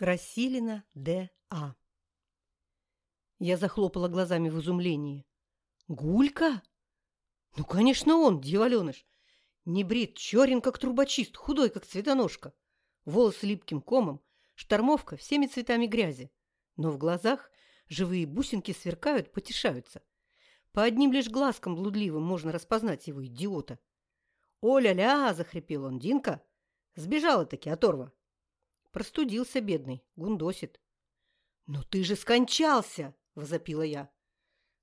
Красилина Д.А. Я захлопала глазами в изумлении. «Гулька? Ну, конечно, он, дьяволеныш. Не брит, черен, как трубочист, худой, как цветоножка. Волосы липким комом, штормовка всеми цветами грязи. Но в глазах живые бусинки сверкают, потешаются. По одним лишь глазкам блудливым можно распознать его, идиота. «О-ля-ля!» – захрипел он. «Динка! Сбежала-таки оторва!» Простудился бедный, гундосит. «Но ты же скончался!» – возопила я.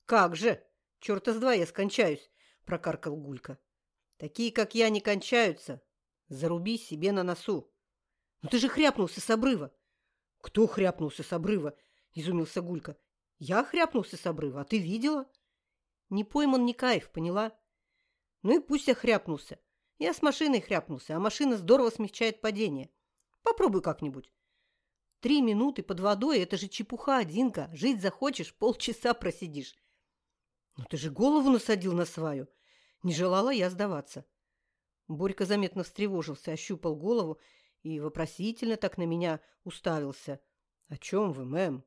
«Как же! Черта с два я скончаюсь!» – прокаркал Гулька. «Такие, как я, не кончаются. Заруби себе на носу!» «Но ты же хряпнулся с обрыва!» «Кто хряпнулся с обрыва?» – изумился Гулька. «Я хряпнулся с обрыва, а ты видела?» «Не пойман, не кайф, поняла?» «Ну и пусть я хряпнулся. Я с машиной хряпнулся, а машина здорово смягчает падение. Попробуй как-нибудь. Три минуты под водой – это же чепуха, Динка. Жить захочешь, полчаса просидишь. Ну ты же голову насадил на сваю. Не желала я сдаваться. Борька заметно встревожился, ощупал голову и вопросительно так на меня уставился. «О чем вы, мэм?»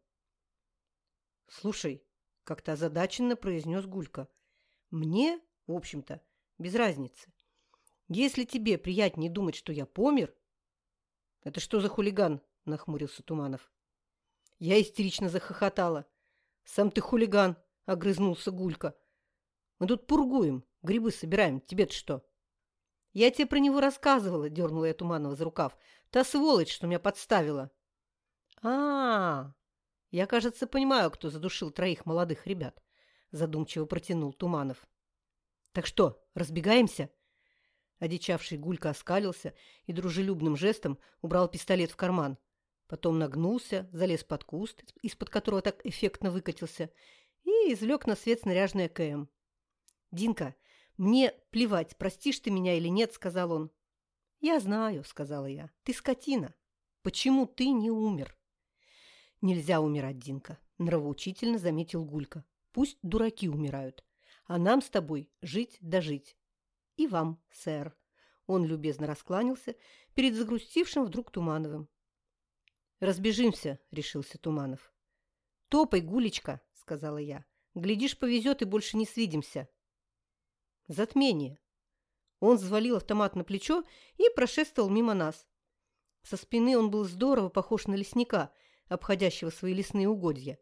«Слушай», – как-то озадаченно произнес Гулька, – «мне, в общем-то, без разницы. Если тебе приятнее думать, что я помер, «Это что за хулиган?» – нахмурился Туманов. Я истерично захохотала. «Сам ты хулиган!» – огрызнулся Гулька. «Мы тут пургуем, грибы собираем. Тебе-то что?» «Я тебе про него рассказывала», – дернула я Туманова за рукав. «Та сволочь, что меня подставила». А, -а, а Я, кажется, понимаю, кто задушил троих молодых ребят», – задумчиво протянул Туманов. «Так что, разбегаемся?» Одичавший Гулька оскалился и дружелюбным жестом убрал пистолет в карман. Потом нагнулся, залез под куст, из-под которого так эффектно выкатился, и извлек на свет снаряженное КМ. «Динка, мне плевать, простишь ты меня или нет», — сказал он. «Я знаю», — сказала я. «Ты скотина. Почему ты не умер?» «Нельзя умирать, Динка», — нравоучительно заметил Гулька. «Пусть дураки умирают, а нам с тобой жить да жить. «И вам, сэр». Он любезно раскланялся перед загрустившим вдруг Тумановым. «Разбежимся», — решился Туманов. «Топай, гулечка», — сказала я. «Глядишь, повезет и больше не свидимся». Затмение. Он взвалил автомат на плечо и прошествовал мимо нас. Со спины он был здорово похож на лесника, обходящего свои лесные угодья.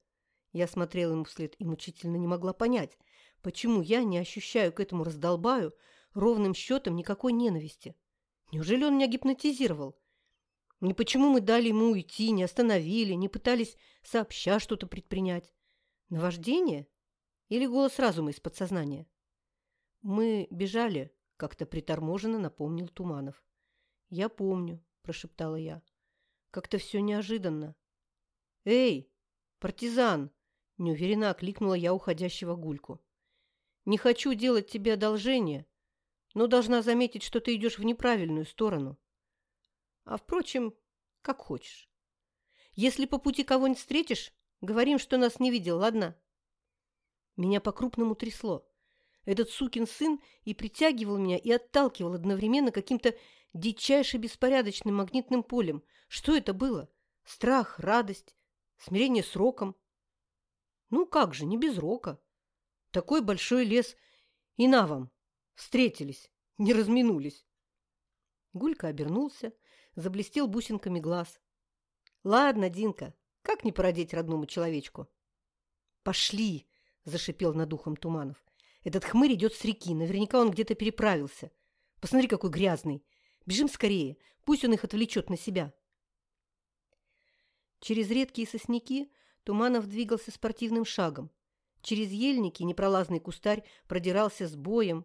Я смотрела ему вслед и мучительно не могла понять, почему я не ощущаю к этому раздолбаю ровным счетом никакой ненависти. Неужели он меня гипнотизировал? Ни почему мы дали ему уйти, не остановили, не пытались сообща что-то предпринять? Наваждение? Или голос разума из подсознания? Мы бежали, как-то приторможенно напомнил Туманов. Я помню, прошептала я. Как-то все неожиданно. Эй, партизан! Неуверенно окликнула я уходящего гульку. Не хочу делать тебе одолжение, но должна заметить, что ты идешь в неправильную сторону. А, впрочем, как хочешь. Если по пути кого-нибудь встретишь, говорим, что нас не видел, ладно? Меня по-крупному трясло. Этот сукин сын и притягивал меня, и отталкивал одновременно каким-то дичайше беспорядочным магнитным полем. Что это было? Страх, радость, смирение с роком? Ну как же, не без рока. Такой большой лес. И на вам, Встретились, не разминулись. Гулька обернулся, заблестел бусинками глаз. «Ладно, Динка, как не породить родному человечку?» «Пошли!» – зашипел над ухом Туманов. «Этот хмырь идет с реки, наверняка он где-то переправился. Посмотри, какой грязный! Бежим скорее, пусть он их отвлечет на себя!» Через редкие сосняки Туманов двигался спортивным шагом. Через ельники непролазный кустарь продирался с боем,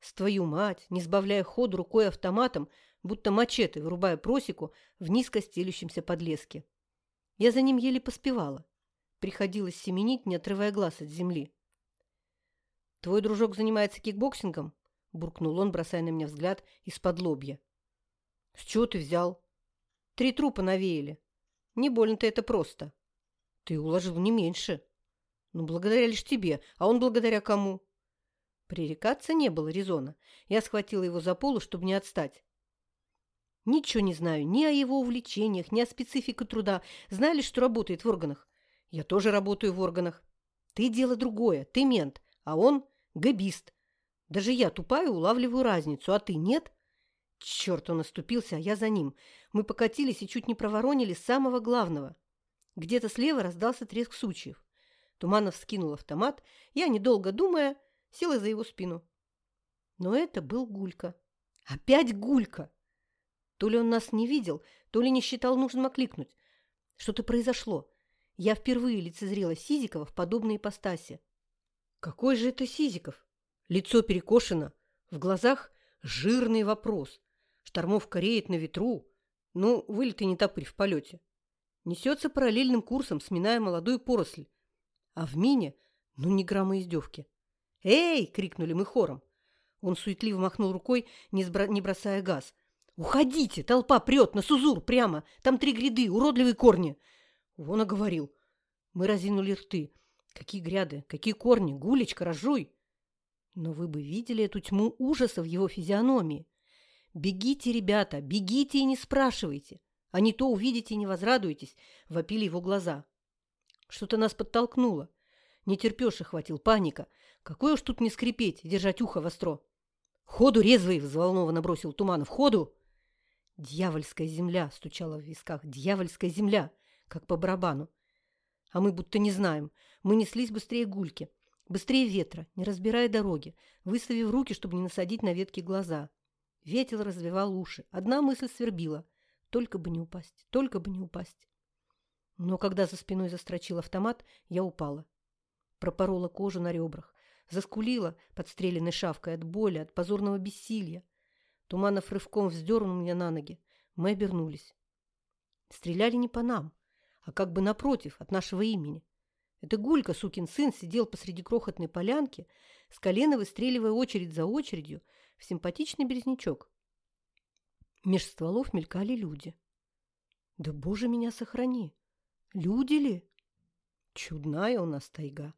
с твою мать, не сбавляя ход рукой с автоматом, будто мачете, вырубая просеку в низко стелющемся подлеске. Я за ним еле поспевала. Приходилось семенить, не отрывая глаз от земли. «Твой дружок занимается кикбоксингом?» – буркнул он, бросая на меня взгляд исподлобья. «С чего ты взял?» «Три трупа навеяли. Не больно-то это просто». «Ты уложил не меньше». «Ну, благодаря лишь тебе. А он благодаря кому?» Пререкаться не было резона. Я схватила его за полу, чтобы не отстать. Ничего не знаю ни о его увлечениях, ни о специфике труда. Знали, что работает в органах? Я тоже работаю в органах. Ты дело другое, ты мент, а он габист. Даже я тупая улавливаю разницу, а ты нет? Черт, он оступился, а я за ним. Мы покатились и чуть не проворонили самого главного. Где-то слева раздался треск сучьев. Туманов скинул автомат, я, недолго думая, села за его спину. Но это был Гулька. Опять Гулька! То ли он нас не видел, то ли не считал нужным окликнуть. Что-то произошло. Я впервые лицезрела Сизикова в подобной ипостаси. Какой же это Сизиков? Лицо перекошено, в глазах жирный вопрос. Штормовка реет на ветру. Ну, вылитый не топырь в полете. Несется параллельным курсом, сминая молодую поросль. А в мине, ну, ни грамма издевки. «Эй!» – крикнули мы хором. Он суетливо махнул рукой, не, сбра... не бросая газ. «Уходите! Толпа прет на Сузур прямо! Там три гряды, уродливые корни!» Вон оговорил. Мы разинули рты. Какие гряды, какие корни, гулечка, разжуй! Но вы бы видели эту тьму ужаса в его физиономии. Бегите, ребята, бегите и не спрашивайте. А не то увидите и не возрадуетесь, вопили его глаза. Что-то нас подтолкнуло. Не терпешь, хватил паника. Какой уж тут не скрипеть, держать ухо востро. «Ходу резвый!» – взволнованно бросил Туманов. «Ходу!» «Дьявольская земля!» – стучала в висках. «Дьявольская земля!» Как по барабану. А мы будто не знаем. Мы неслись быстрее гульки, быстрее ветра, не разбирая дороги, выставив руки, чтобы не насадить на ветки глаза. Ветер развивал уши. Одна мысль свербила. Только бы не упасть, только бы не упасть. Но когда за спиной застрочил автомат, я упала. Пропорола кожу на ребрах, заскулила подстреленной шавкой от боли, от позорного бессилия. Туманов рывком вздернул меня на ноги. Мы обернулись. Стреляли не по нам, а как бы напротив, от нашего имени. Это Гулька, сукин сын, сидел посреди крохотной полянки, с колена выстреливая очередь за очередью в симпатичный березнячок. Меж стволов мелькали люди. Да, боже, меня сохрани! Люди ли? Чудная у нас тайга.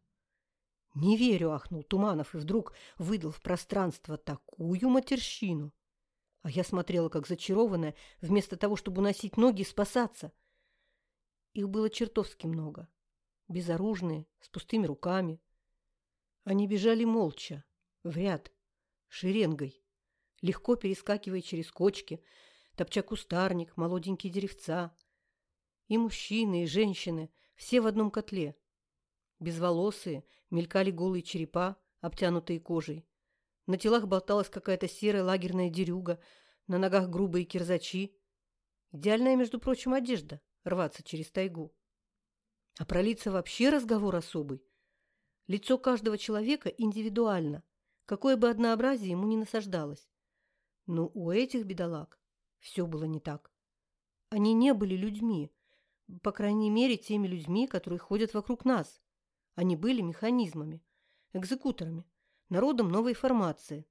Не верю, ахнул Туманов и вдруг выдал в пространство такую матерщину. А я смотрела, как зачарованная, вместо того, чтобы уносить ноги и спасаться. Их было чертовски много. Безоружные, с пустыми руками. Они бежали молча, в ряд, шеренгой, легко перескакивая через кочки, топча кустарник, молоденькие деревца. И мужчины, и женщины, все в одном котле. Безволосые, мелькали голые черепа, обтянутые кожей. На телах болталась какая-то серая лагерная дерюга, на ногах грубые кирзачи. Идеальная, между прочим, одежда рваться через тайгу. А про лица вообще разговор особый. Лицо каждого человека индивидуально, какое бы однообразие ему ни насаждалось. Но у этих бедолаг все было не так. Они не были людьми, по крайней мере, теми людьми, которые ходят вокруг нас. Они были механизмами, экзекуторами, народом новой формации.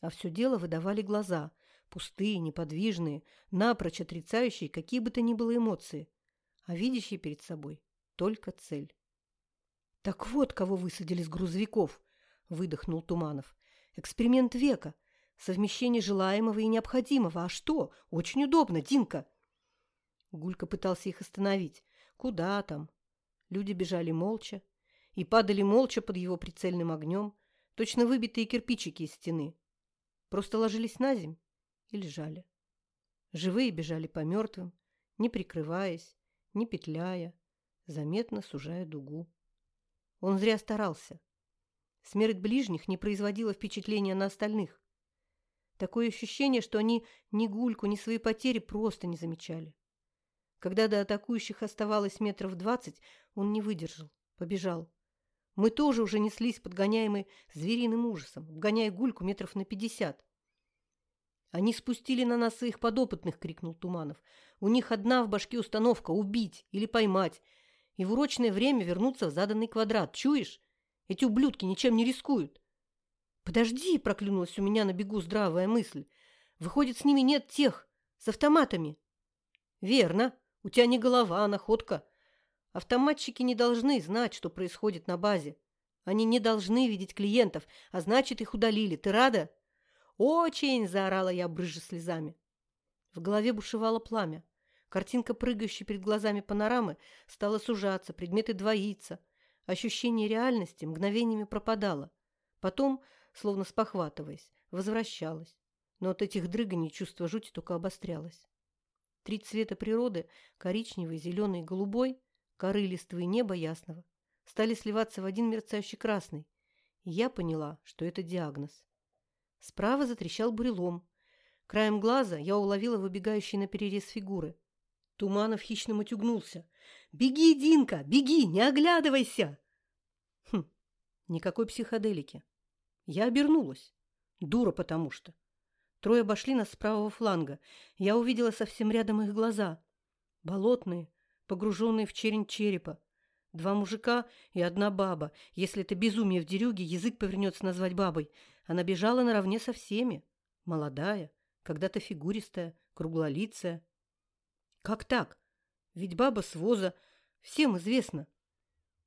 А все дело выдавали глаза, пустые, неподвижные, напрочь отрицающие какие бы то ни было эмоции, а видящие перед собой только цель. «Так вот, кого высадили с грузовиков!» – выдохнул Туманов. «Эксперимент века. Совмещение желаемого и необходимого. А что? Очень удобно, Динка!» Гулька пытался их остановить. «Куда там?» Люди бежали молча и падали молча под его прицельным огнем, точно выбитые кирпичики из стены. Просто ложились на земь и лежали. Живые бежали по мертвым, не прикрываясь, не петляя, заметно сужая дугу. Он зря старался. Смерть ближних не производила впечатления на остальных. Такое ощущение, что они ни гульку, ни свои потери просто не замечали. Когда до атакующих оставалось метров двадцать, он не выдержал, побежал. Мы тоже уже неслись, подгоняемые звериным ужасом, обгоняя гульку метров на пятьдесят. «Они спустили на нас своих подопытных!» — крикнул Туманов. «У них одна в башке установка — убить или поймать, и в урочное время вернуться в заданный квадрат. Чуешь? Эти ублюдки ничем не рискуют!» «Подожди!» — проклюнулась у меня на бегу здравая мысль. «Выходит, с ними нет тех, с автоматами!» «Верно! У тебя не голова, а находка!» Автоматчики не должны знать, что происходит на базе. Они не должны видеть клиентов, а значит, их удалили. Ты рада?» «Очень!» – заорала я, брызжа слезами. В голове бушевало пламя. Картинка, прыгающая перед глазами панорамы, стала сужаться, предметы двоиться. Ощущение реальности мгновениями пропадало. Потом, словно спохватываясь, возвращалось. Но от этих дрыганий чувство жути только обострялось. Три цвета природы – коричневый, зеленый, голубой, коры листвы неба ясного – стали сливаться в один мерцающий красный. И я поняла, что это диагноз. Справа затрещал бурелом. Краем глаза я уловила выбегающие на перерез фигуры. Туманов хищно утюгнулся. «Беги, Динка, беги, не оглядывайся!» Хм, никакой психоделики. Я обернулась. Дура потому что. Трое обошли нас с правого фланга. Я увидела совсем рядом их глаза. Болотные, погруженные в черень черепа. Два мужика и одна баба. Если это безумие в дерюге, язык повернется назвать бабой. Она бежала наравне со всеми. Молодая, когда-то фигуристая, круглолицая. Как так? Ведь баба с воза всем известно.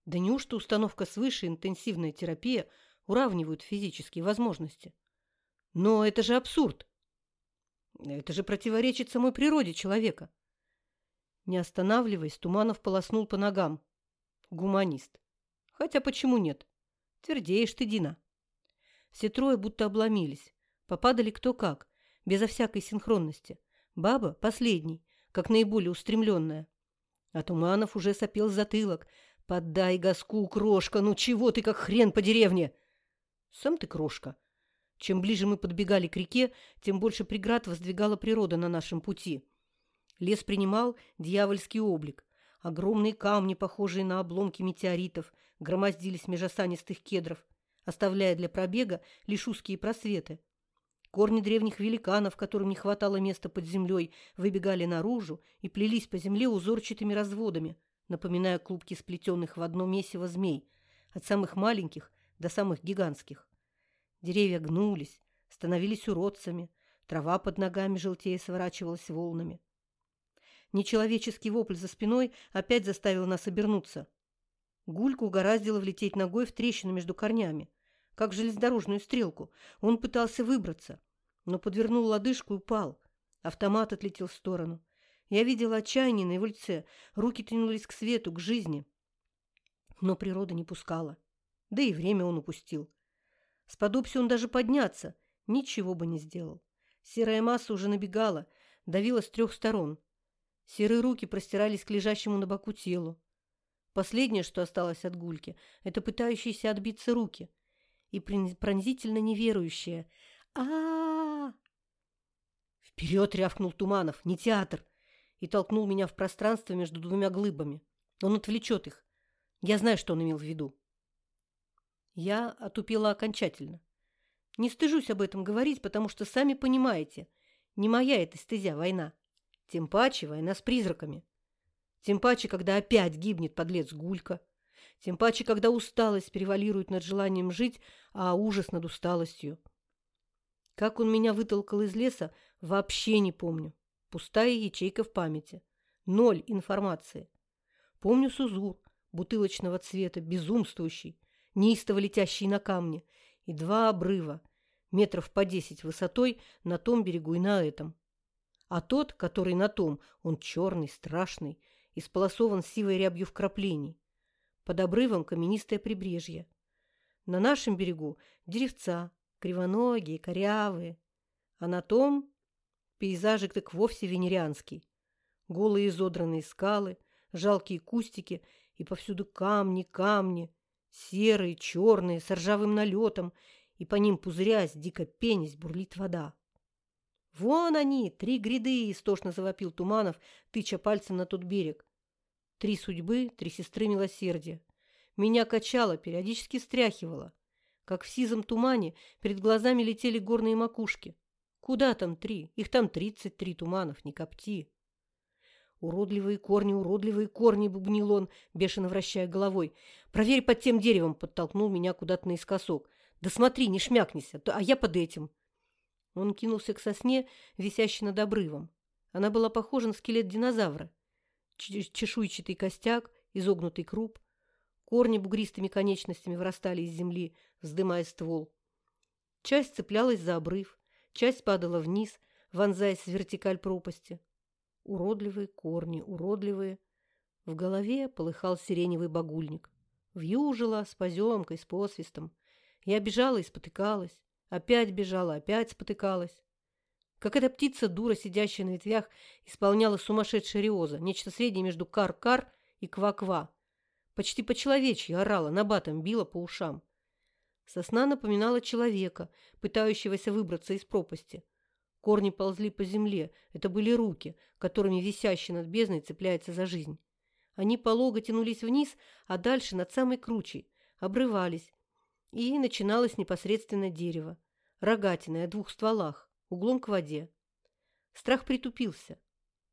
Да неужто установка свыше интенсивная терапия уравнивают физические возможности? Но это же абсурд. Это же противоречит самой природе человека. Не останавливаясь, Туманов полоснул по ногам. Гуманист. Хотя почему нет? Твердеешь ты, Дина. Все трое будто обломились. Попадали кто как, безо всякой синхронности. Баба – последний, как наиболее устремленная. А Туманов уже сопел затылок. «Поддай газку, крошка! Ну чего ты, как хрен по деревне?» «Сам ты крошка!» Чем ближе мы подбегали к реке, тем больше преград воздвигала природа на нашем пути. Лес принимал дьявольский облик. Огромные камни, похожие на обломки метеоритов, громоздились меж осанистых кедров, оставляя для пробега лишь узкие просветы. Корни древних великанов, которым не хватало места под землей, выбегали наружу и плелись по земле узорчатыми разводами, напоминая клубки сплетенных в одно месиво змей, от самых маленьких до самых гигантских. Деревья гнулись, становились уродцами, трава под ногами желтее сворачивалась волнами. Нечеловеческий вопль за спиной опять заставил нас обернуться. Гульку угораздило влететь ногой в трещину между корнями, как железнодорожную стрелку. Он пытался выбраться, но подвернул лодыжку и упал. Автомат отлетел в сторону. Я видела отчаяние на его лице, руки тянулись к свету, к жизни. Но природа не пускала. Да и время он упустил. Сподобься он даже подняться, ничего бы не сделал. Серая масса уже набегала, давила с трех сторон. Серые руки простирались к лежащему на боку телу. Последнее, что осталось от гульки, это пытающиеся отбиться руки. И пронзительно неверующие. а а, -а! Вперед рявкнул Туманов, не театр, и толкнул меня в пространство между двумя глыбами. Он отвлечет их. Я знаю, что он имел в виду. Я отупела окончательно. Не стыжусь об этом говорить, потому что, сами понимаете, не моя эта стезя война. Тем паче война с призраками. Тем паче, когда опять гибнет подлец Гулька. Тем паче, когда усталость перевалирует над желанием жить, а ужас над усталостью. Как он меня вытолкал из леса, вообще не помню. Пустая ячейка в памяти. Ноль информации. Помню Сузур, бутылочного цвета, безумствующий, неистово летящие на камни, и два обрыва, метров по десять высотой на том берегу и на этом. А тот, который на том, он черный, страшный, исполосован сивой рябью вкраплений. Под обрывом каменистое прибрежье. На нашем берегу деревца, кривоногие, корявые. А на том пейзажик так вовсе венерианский. Голые изодранные скалы, жалкие кустики и повсюду камни, камни, Серые, черные, с ржавым налетом, и по ним пузырясь, дико пенясь, бурлит вода. «Вон они, три гряды!» – истошно завопил Туманов, тыча пальцем на тот берег. Три судьбы, три сестры милосердия. Меня качало, периодически стряхивало. Как в сизом тумане перед глазами летели горные макушки. Куда там три? Их там тридцать три туманов, не копти. «Уродливые корни, уродливые корни!» – бубнил он, бешено вращая головой. «Проверь под тем деревом!» – подтолкнул меня куда-то наискосок. «Да смотри, не шмякнись, а я под этим!» Он кинулся к сосне, висящей над обрывом. Она была похожа на скелет динозавра. Чешуйчатый костяк, изогнутый круп. Корни бугристыми конечностями вырастали из земли, вздымая ствол. Часть цеплялась за обрыв, часть падала вниз, вонзаясь в вертикаль пропасти. Уродливые корни, уродливые. В голове полыхал сиреневый багульник. Вьюжила с поземкой, с посвистом. Я бежала и спотыкалась. Опять бежала, опять спотыкалась. Как эта птица-дура, сидящая на ветвях, исполняла сумасшедшая риоза, нечто среднее между кар-кар и ква-ква. Почти по-человечьи орала, набатом била по ушам. Сосна напоминала человека, пытающегося выбраться из пропасти. Корни ползли по земле. Это были руки, которыми висящий над бездной цепляется за жизнь. Они полого тянулись вниз, а дальше над самой кручей, обрывались. И начиналось непосредственно дерево, рогатиное о двух стволах, углом к воде. Страх притупился.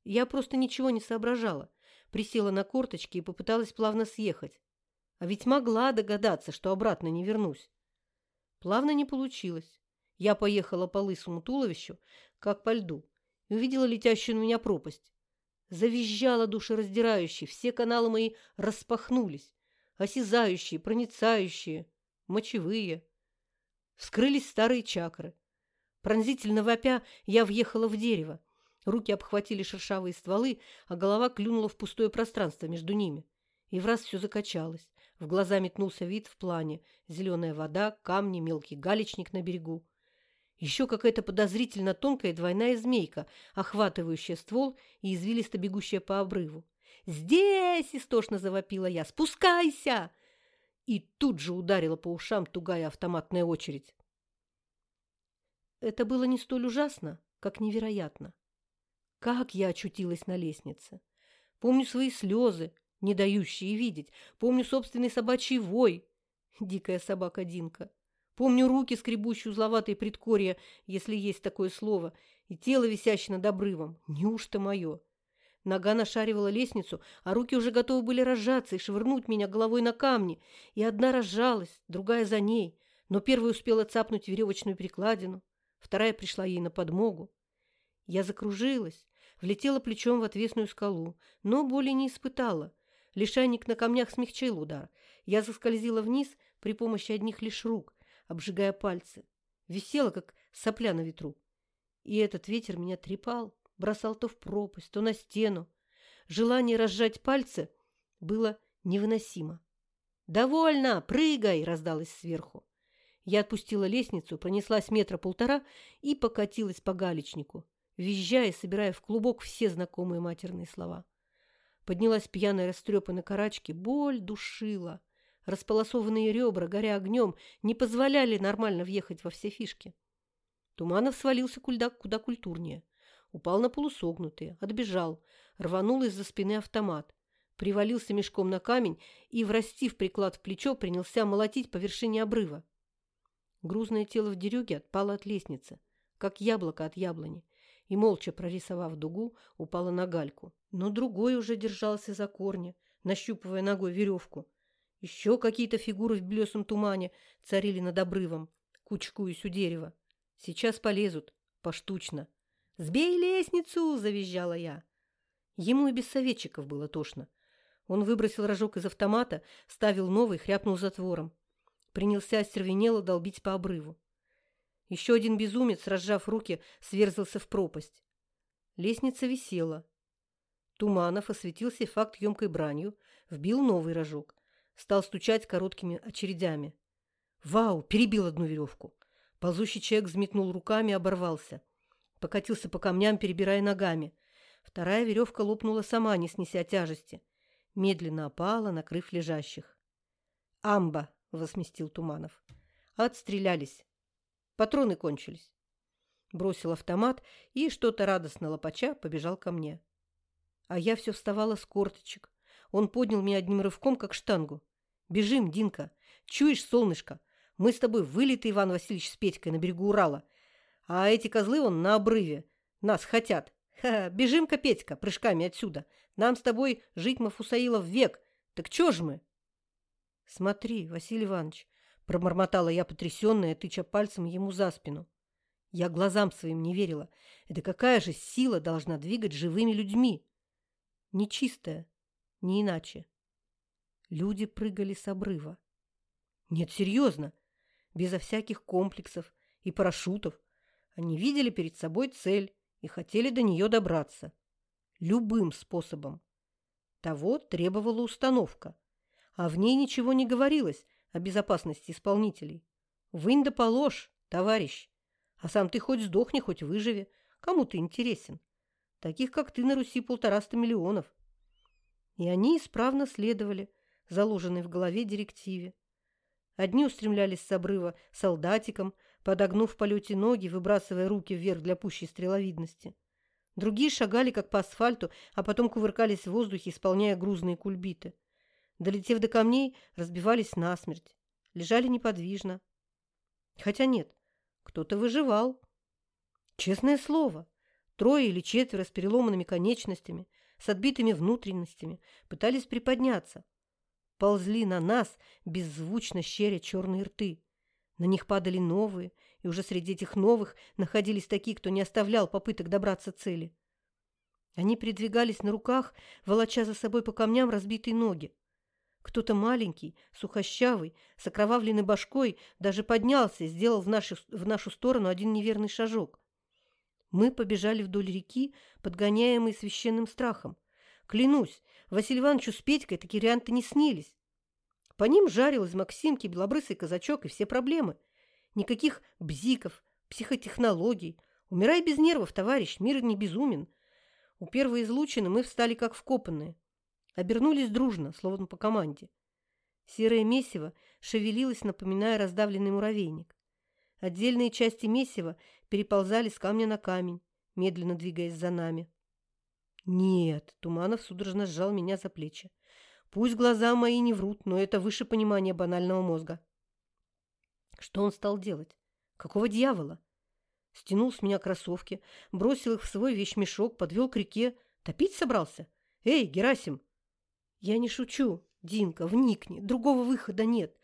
Я просто ничего не соображала. Присела на корточки и попыталась плавно съехать. А ведь могла догадаться, что обратно не вернусь. Плавно не получилось. Я поехала по лысому туловищу, как по льду, и увидела летящую на меня пропасть. Завизжала душераздирающей, все каналы мои распахнулись, осязающие, проницающие, мочевые. Вскрылись старые чакры. Пронзительно вопя я въехала в дерево. Руки обхватили шершавые стволы, а голова клюнула в пустое пространство между ними. И в раз все закачалось. В глаза метнулся вид в плане. Зеленая вода, камни, мелкий галечник на берегу. Еще какая-то подозрительно тонкая двойная змейка, охватывающая ствол и извилисто бегущая по обрыву. «Здесь!» – истошно завопила я. «Спускайся!» И тут же ударила по ушам тугая автоматная очередь. Это было не столь ужасно, как невероятно. Как я очутилась на лестнице. Помню свои слезы, не дающие видеть. Помню собственный собачий вой. Дикая собака Динка. Помню руки, скребущие узловатые предкорья, если есть такое слово, и тело, висящее над обрывом. Неужто мое? Нога нашаривала лестницу, а руки уже готовы были разжаться и швырнуть меня головой на камни. И одна разжалась, другая за ней, но первая успела цапнуть веревочную перекладину, вторая пришла ей на подмогу. Я закружилась, влетела плечом в отвесную скалу, но боли не испытала. Лишайник на камнях смягчил удар. Я заскользила вниз при помощи одних лишь рук, обжигая пальцы. Висела, как сопля на ветру. И этот ветер меня трепал, бросал то в пропасть, то на стену. Желание разжать пальцы было невыносимо. «Довольно! Прыгай!» – раздалось сверху. Я отпустила лестницу, пронеслась метра полтора и покатилась по галечнику, визжая, собирая в клубок все знакомые матерные слова. Поднялась пьяная растрепанная карачки, боль душила. Располосованные ребра, горя огнем, не позволяли нормально въехать во все фишки. Туманов свалился куда, куда культурнее. Упал на полусогнутые, отбежал, рванул из-за спины автомат, привалился мешком на камень и, врастив приклад в плечо, принялся молотить по вершине обрыва. Грузное тело в дерюге отпало от лестницы, как яблоко от яблони, и, молча прорисовав дугу, упала на гальку. Но другой уже держался за корни, нащупывая ногой веревку. Еще какие-то фигуры в белесом тумане царили над обрывом, кучкуясь у дерева. Сейчас полезут, поштучно. «Сбей лестницу!» – завизжала я. Ему и без советчиков было тошно. Он выбросил рожок из автомата, ставил новый, хряпнул затвором. Принялся остервенело долбить по обрыву. Еще один безумец, разжав руки, сверзался в пропасть. Лестница висела. Туманов осветил сей факт емкой бранью, вбил новый рожок, стал стучать короткими очередями. Вау! Перебил одну веревку. Ползущий человек взметнул руками и оборвался. Покатился по камням, перебирая ногами. Вторая веревка лопнула сама, не снеся тяжести. Медленно опала, накрыв лежащих. «Амба!» — возместил Туманов. «Отстрелялись. Патроны кончились. Бросил автомат и, что-то радостно лопача, побежал ко мне. А я все вставала с корточек. Он поднял меня одним рывком, как штангу. «Бежим, Динка! Чуешь, солнышко? Мы с тобой вылиты, Иван Васильевич, с Петькой на берегу Урала. А эти козлы вон на обрыве. Нас хотят. Ха -ха, бежим-ка, прыжками отсюда. Нам с тобой жить Мафусаилов век. Так чё ж мы?» «Смотри, Василий Иванович, Пробормотала я, потрясенная, тыча пальцем ему за спину. Я глазам своим не верила. Это какая же сила должна двигать живыми людьми? Нечистая, не иначе. Люди прыгали с обрыва. Нет, серьезно, безо всяких комплексов и парашютов. Они видели перед собой цель и хотели до нее добраться. Любым способом. Того требовала установка. А в ней ничего не говорилось о безопасности исполнителей. Вынь да положь, товарищ. А сам ты хоть сдохни, хоть выживи. Кому ты интересен? Таких, как ты, на Руси полтораста миллионов. И они исправно следовали заложенной в голове директиве. Одни устремлялись с обрыва солдатиком, подогнув в полете ноги, выбрасывая руки вверх для пущей стреловидности. Другие шагали, как по асфальту, а потом кувыркались в воздухе, исполняя грузные кульбиты. Долетев до камней, разбивались насмерть. Лежали неподвижно. Хотя нет, кто-то выживал. Честное слово, трое или четверо с переломанными конечностями, с отбитыми внутренностями, пытались приподняться. Ползли на нас, беззвучно щеря черные рты. На них падали новые, и уже среди этих новых находились такие, кто не оставлял попыток добраться цели. Они передвигались на руках, волоча за собой по камням разбитые ноги. Кто-то маленький, сухощавый, с окровавленной башкой даже поднялся и сделал в нашу, в нашу сторону один неверный шажок. Мы побежали вдоль реки, подгоняемые священным страхом. Клянусь, Василию Ивановичу с Петькой такие варианты не снились. По ним жарил из Максимки белобрысый казачок и все проблемы. Никаких бзиков, психотехнологий. Умирай без нервов, товарищ, мир не безумен. У первой излучины мы встали как вкопанные. Обернулись дружно, словно по команде. Серое месиво шевелилось, напоминая раздавленный муравейник. Отдельные части месива переползали с камня на камень, медленно двигаясь за нами. «Нет», — Туманов судорожно сжал меня за плечи. «Пусть глаза мои не врут, но это выше понимания банального мозга». Что он стал делать? Какого дьявола? Стянул с меня кроссовки, бросил их в свой вещмешок, подвел к реке. Топить собрался? Эй, Герасим, «Я не шучу, Динка, вникни, другого выхода нет.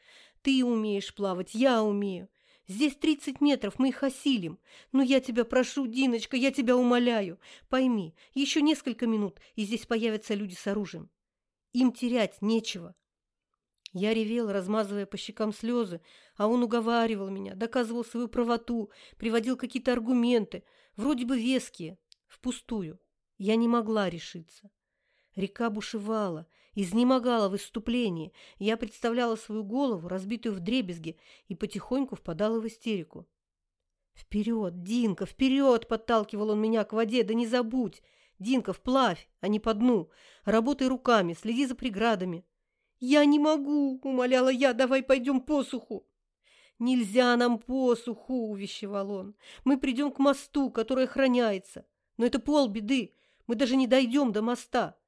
Ты умеешь плавать, я умею. Здесь тридцать метров, мы их осилим. Но я тебя прошу, Диночка, я тебя умоляю. Пойми, еще несколько минут, и здесь появятся люди с оружием. Им терять нечего». Я ревел, размазывая по щекам слезы, а он уговаривал меня, доказывал свою правоту, приводил какие-то аргументы, вроде бы веские, впустую. Я не могла решиться. Река бушевала, изнемогала в выступлении. Я представляла свою голову, разбитую в дребезги, и потихоньку впадала в истерику. «Вперед, Динка, вперед!» – подталкивал он меня к воде. «Да не забудь! Динка, вплавь, а не по дну! Работай руками, следи за преградами!» «Я не могу!» – умоляла я. «Давай пойдем по суху!» «Нельзя нам по суху!» – увещевал он. «Мы придем к мосту, который охраняется. Но это полбеды. Мы даже не дойдем до моста.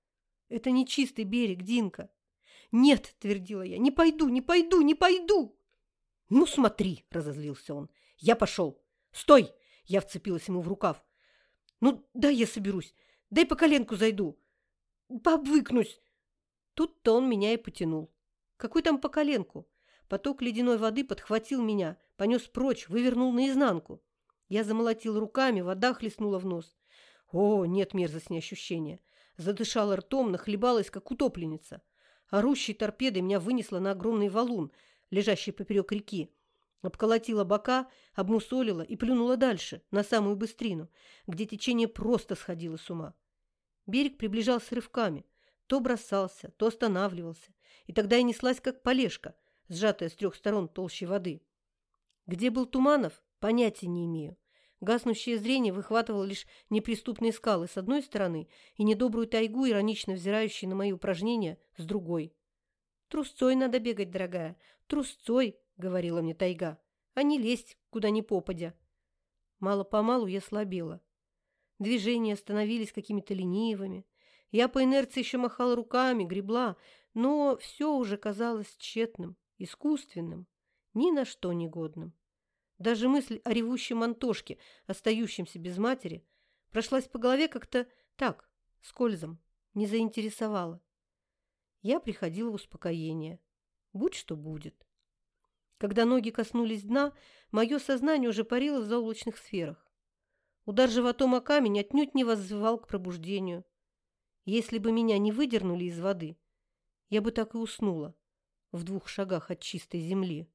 Это не чистый берег, Динка. Нет, твердила я, не пойду, не пойду, не пойду. Ну, смотри, разозлился он. Я пошел. Стой! Я вцепилась ему в рукав. Ну, дай я соберусь. Дай по коленку зайду. Побвыкнусь. Тут-то он меня и потянул. Какой там по коленку? Поток ледяной воды подхватил меня, понес прочь, вывернул наизнанку. Я замолотил руками, вода хлестнула в нос. О, нет мерзости ощущения. Задышала ртом, нахлебалась, как утопленница. Орущей торпедой меня вынесло на огромный валун, лежащий поперек реки. Обколотила бока, обмусолила и плюнула дальше, на самую быстрину, где течение просто сходило с ума. Берег приближался рывками. То бросался, то останавливался. И тогда я неслась, как полежка, сжатая с трех сторон толщей воды. Где был Туманов, понятия не имею. Гаснущее зрение выхватывало лишь неприступные скалы с одной стороны и недобрую тайгу, иронично взирающую на мои упражнения, с другой. «Трусцой надо бегать, дорогая, трусцой», — говорила мне тайга, — «а не лезть, куда ни попадя». Мало-помалу я слабела. Движения становились какими-то ленивыми. Я по инерции еще махала руками, гребла, но все уже казалось тщетным, искусственным, ни на что негодным. Даже мысль о ревущем Антошке, остающемся без матери, прошлась по голове как-то так, скользом, не заинтересовала. Я приходила в успокоение. Будь что будет. Когда ноги коснулись дна, мое сознание уже парило в заоблачных сферах. Удар животом о камень отнюдь не воззвал к пробуждению. Если бы меня не выдернули из воды, я бы так и уснула в двух шагах от чистой земли.